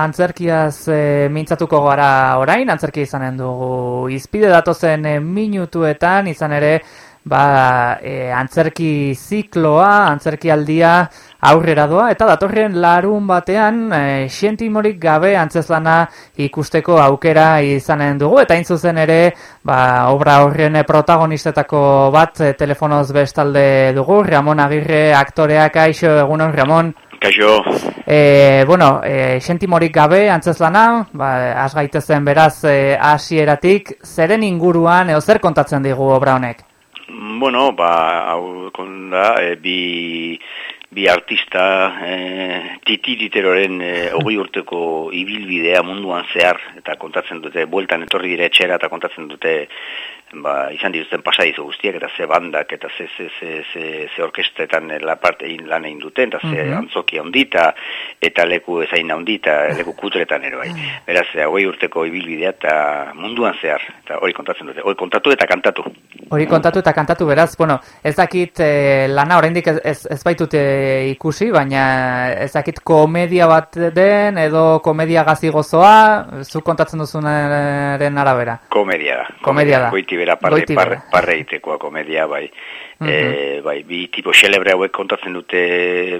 Antzerkiaz e, mintzatuko gara orain, antzerkia izanen dugu izpide datozen e, minutuetan, izan ere, ba, e, antzerki zikloa, antzerki aldia aurrera doa, eta datorren larun batean, e, xentimorik gabe antzezlana ikusteko aukera izanen dugu, eta zuzen ere, ba, obra horren protagonistetako bat telefonoz bestalde dugu, Ramon Agirre aktoreak, aixo, egunon, Ramon? Kaixo. E, bueno, e, sentimorik gabe, antzeslana, ba, az gaitezen beraz e, hasieratik zeren inguruan, eo zer kontatzen digu obra honek? Bueno, ba, hau konda, e, bi, bi artista e, titiriteroren e, hogei urteko ibilbidea munduan zehar, eta kontatzen dute, bueltan etorri dire etxera, eta kontatzen dute ba, izan dituzten pasadizu guztiak, eta ze bandak, eta ze, ze, ze, ze, ze orkestetan la parte egin lan egin duten, eta ze mm -hmm. antzoki ondita, eta leku ezain ondita, leku kutretan ere bai. Beraz, hogei urteko ibilbidea, eta munduan zehar, eta hori kontatzen dute, hori kontatu eta kantatu. Hori kontatu eta kantatu, beraz, bueno, ez dakit eh, lana oraindik ez, ez, ez baitut eh, ikusi, baina ez dakit komedia bat den, edo komedia gazi gozoa, zu kontatzen duzunaren arabera. Komedia da. Komedia da bera parre, parre, parre itekoa komedia, bai. Mm -hmm. bai, bi tipo celebre hauek kontatzen dute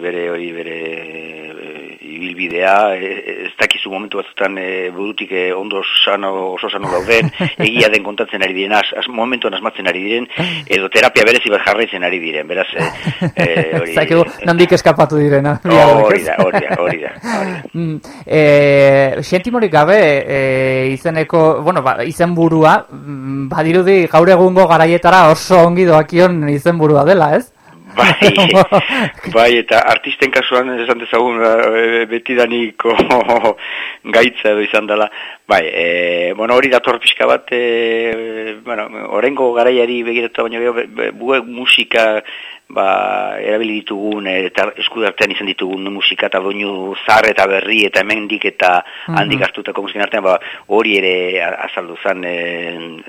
bere hori bere ibilbidea, e, ez dakizu momentu batzutan e, burutik e, ondo sano, oso sano dauden, egia den kontatzen ari diren, az, az momentuan asmatzen ari diren, edo terapia berezi bat jarraitzen ari diren, beraz, e, e, hori... Zakigu, nandik eskapatu direna. Hori da, hori da, hori da. Mm, e, Xentimorik gabe, e, izeneko, bueno, ba, izen burua, mm, badirudi gaur egungo garaietara oso ongi doakion izen burua dela, ez? Bai, bai, eta artisten kasuan esan dezagun e, betidaniko gaitza edo izan dela. Bai, e, bueno, hori dator pixka bat, e, bueno, orengo garaiari begiratu baina be, musika ba, erabili ditugun eta eskudartean izan ditugun musika eta doinu zar eta berri eta hemendik eta mhm. handik hartutako musikin artean ba, hori ere azaldu zen e,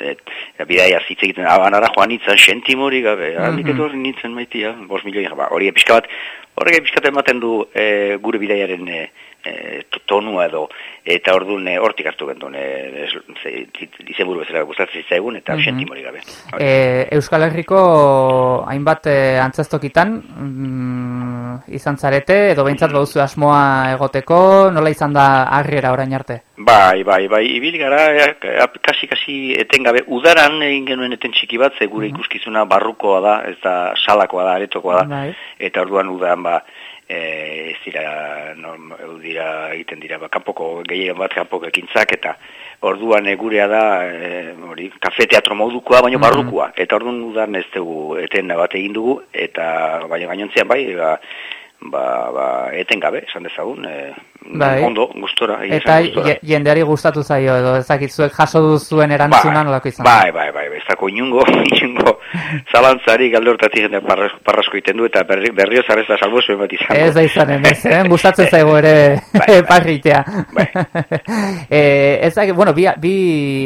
e, e, bidaia zitze egiten abanara joan nintzen sentimori gabe mm handik edo hori nintzen maitia bos milioi ba, hori epizka bat horrek epizka ematen du e, gure bidaiaren e, e, tonua edo eta orduan e, hortik hartu gendun e, izen buru bezala gustatzen zaigun eta mm -hmm. gabe e, Euskal Herriko hainbat e, antzastokitan mm, izan zarete edo behintzat bauzu asmoa egoteko nola izan da arrera orain arte? Bai, bai, bai, ibil gara e, kasi, kasi etengabe udaran egin genuen eten txiki bat ze gure ikuskizuna barrukoa da ez da salakoa da, aretokoa da bai. eta orduan udan ba e, ez dira norm, dira egiten dira ba, kanpoko gehien bat kanpoko ekintzak eta orduan egurea da e, hori kafe teatro modukoa baino mm barrukoa eta orduan udan ez dugu eten bat egin dugu eta baina gainontzean bai ba, ba, ba eten gabe esan dezagun e, bai. ondo, gustora. Eta jendeari gustatu zaio edo ezakitzuek jaso duzuen erantzuna bai, nolako izan. Bai, bai, bai, ez dako inungo, inungo zalantzari galdortatik jende parrasko iten du eta berri, berrio zarez da salbo zuen bat izango. Ez da izan, ez, eh? gustatzen zaigo ere bai, parritea. Bai. eh, ez da, bueno, bi, bi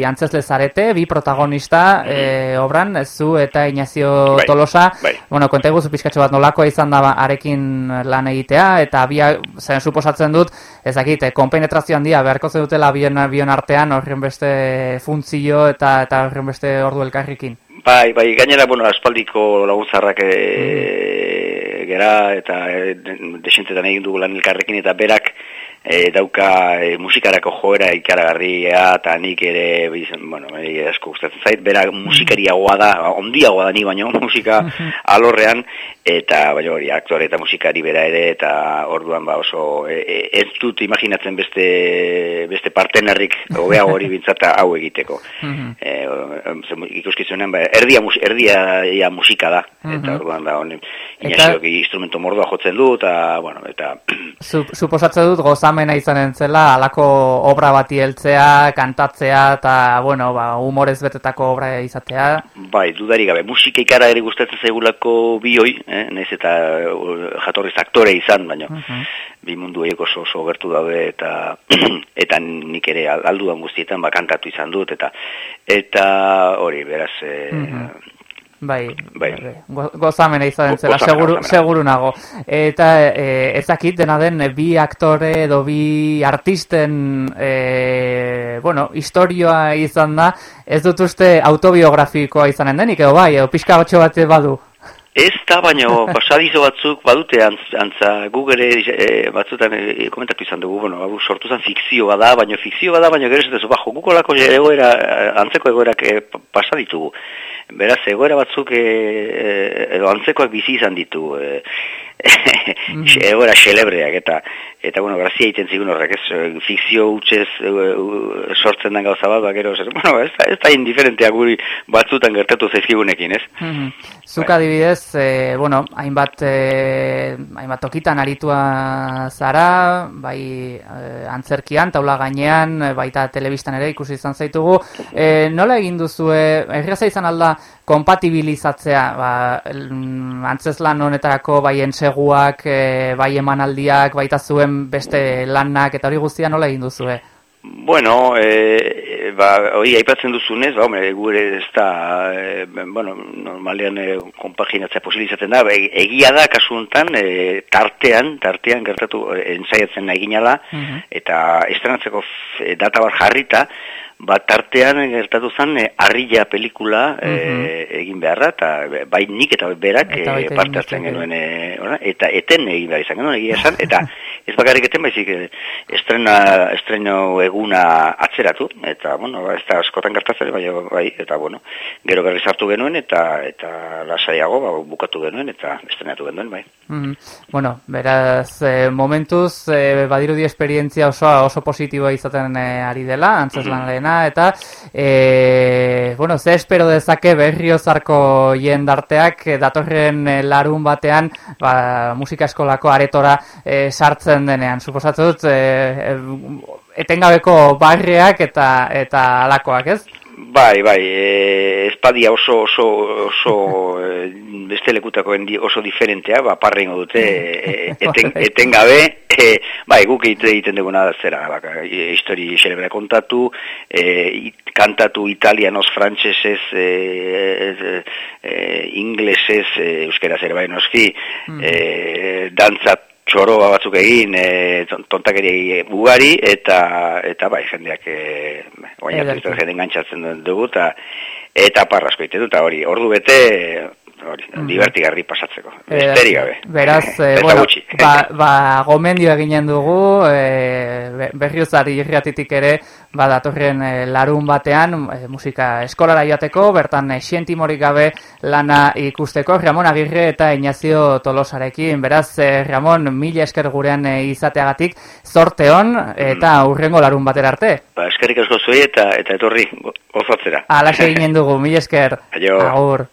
antzesle zarete, bi protagonista mm -hmm. obran, ez zu eta Inazio bai, Tolosa. Bai. Bueno, konta eguzu pizkatxo bat nolako izan da arekin lan egitea, eta bi, zen suposatzen dut, ezakit, eh, konpenetrazio handia beharko dutela bion, bion artean horren beste funtzio eta eta horren beste ordu elkarrikin. Bai, bai, gainera, bueno, aspaldiko laguntzarrak e, mm. gera eta e, desentetan egin dugu lan elkarrekin eta berak e, dauka e, musikarako joera ikaragarria eta nik ere bueno, e, asko gustatzen zait, bera musikariagoa da, ondiagoa da ni baino musika alorrean eta baina hori aktore eta musikari bera ere eta orduan ba oso e, e, ez dut imaginatzen beste beste partenerrik hobea hori bintzata hau egiteko. e, ikuskizunen ba, erdia, erdia ia musika da. Eta orduan da honen instrumento mordoa jotzen du eta bueno, eta suposatzen dut gozam gozamena izanen zela, alako obra bati heltzea, kantatzea, eta, bueno, ba, humorez betetako obra izatea. Bai, dudari gabe, musika ikara ere gustatzen zaigulako bioi, eh? nez eta uh, jatorriz aktore izan, baina, uh bi mundu egiko oso, oso gertu daude, eta, eta nik ere alduan guztietan, ba, kantatu izan dut, eta, eta hori, beraz, eh, Bai, bai. bai gozamena izan zela, seguru, seguru nago. Eta e, ezakit dena den bi aktore edo bi artisten e, bueno, historioa izan da, ez dut uste autobiografikoa izanen denik, edo bai, edo pixka batxo bat badu. Ez da, baina pasadizo batzuk badute antza, Google e, batzutan e, komentatu izan dugu, bueno, hau sortu zen fikzioa da, baina fikzioa da, baina gero ez dezu, bajo, Googleako egoera, antzeko egoerak e, pasaditugu. Beraz, egoera batzuk e, edo antzekoak bizi izan ditu, e. egoera xelebreak, eta eta bueno, grazia egiten zigun horrek, ez, eh, fikzio utxez e, sortzen den gauza bat, bakero, ez, bueno, ez, ez da indiferentea guri batzutan gertatu zaizkigunekin, ez? Mm -hmm. Zuk adibidez, e, bueno, hainbat, e, hainbat tokitan aritua zara, bai e, antzerkian, taula gainean, baita telebistan ere ikusi izan zaitugu, e, nola egin duzu, erraza izan alda, kompatibilizatzea, ba, antzeslan honetarako bai entseguak, e, bai emanaldiak, baita zuen beste lanak, eta hori guztia nola egin duzue? Bueno, e, ba, hori aipatzen duzunez, ba, hombre, gure ez da, e, bueno, normalean e, kompaginatzea posibilizatzen da, e, egia da, kasuntan, e, tartean, tartean gertatu, e, ensaiatzen nahi ginala, mhm. eta estrenatzeko data bat jarrita, bat tartean gertatu zen e, arrilla pelikula e, egin beharra eta bai nik eta berak eta e, parte hartzen genuen e, eta eten egin behar izan genuen egia esan eta ez bakarrik eten baizik estrena, estreno eguna atzeratu eta bueno, ez da askotan gertatzen bai, bai, eta bueno, gero berri sartu genuen eta eta lasaiago ba, bukatu genuen eta estrenatu genuen bai. Bueno, beraz e, momentuz e, badirudi esperientzia oso, oso positiboa izaten e, ari dela, antzes mm eta e, bueno, ze espero dezake berriozarko jendarteak e, datorren e, larun batean ba, musika eskolako aretora e, sartzen denean, suposatut e, e, etengabeko barriak eta eta alakoak, ez? Bai, bai, e, espadia oso, oso, oso e, beste lekutako oso diferentea, ba, parrein dute, e, eten, etengabe, e, bai, guk egiten duguna zera, baka, e, histori xerebra kontatu, e, kantatu italianos, frantsesez, e, e, e, inglesez, e, euskera zer bai noski, mm. e, dantzat, txoroa batzuk egin, e, tontakeri ugari, eta, eta bai, jendeak, e, oinatu jende engantzatzen dugu, eta, eta parrasko iten eta hori, ordu bete, hori, mm. divertigarri pasatzeko. Esteri gabe. Beraz, e, bueno, ba, ba, gomendio eginen dugu, e, berriozari irriatitik ere, ba, datorren e, larun batean, e, musika eskolara joateko, bertan e, xientimorik gabe lana ikusteko, Ramon Agirre eta Inazio Tolosarekin. Beraz, e, Ramon, mila esker gurean e, izateagatik, zorte hon, eta mm. urrengo larun batera arte. Ba, eskerik asko zuei eta, eta etorri gozatzera. Ala eginen dugu, mila esker. Aio. Agur.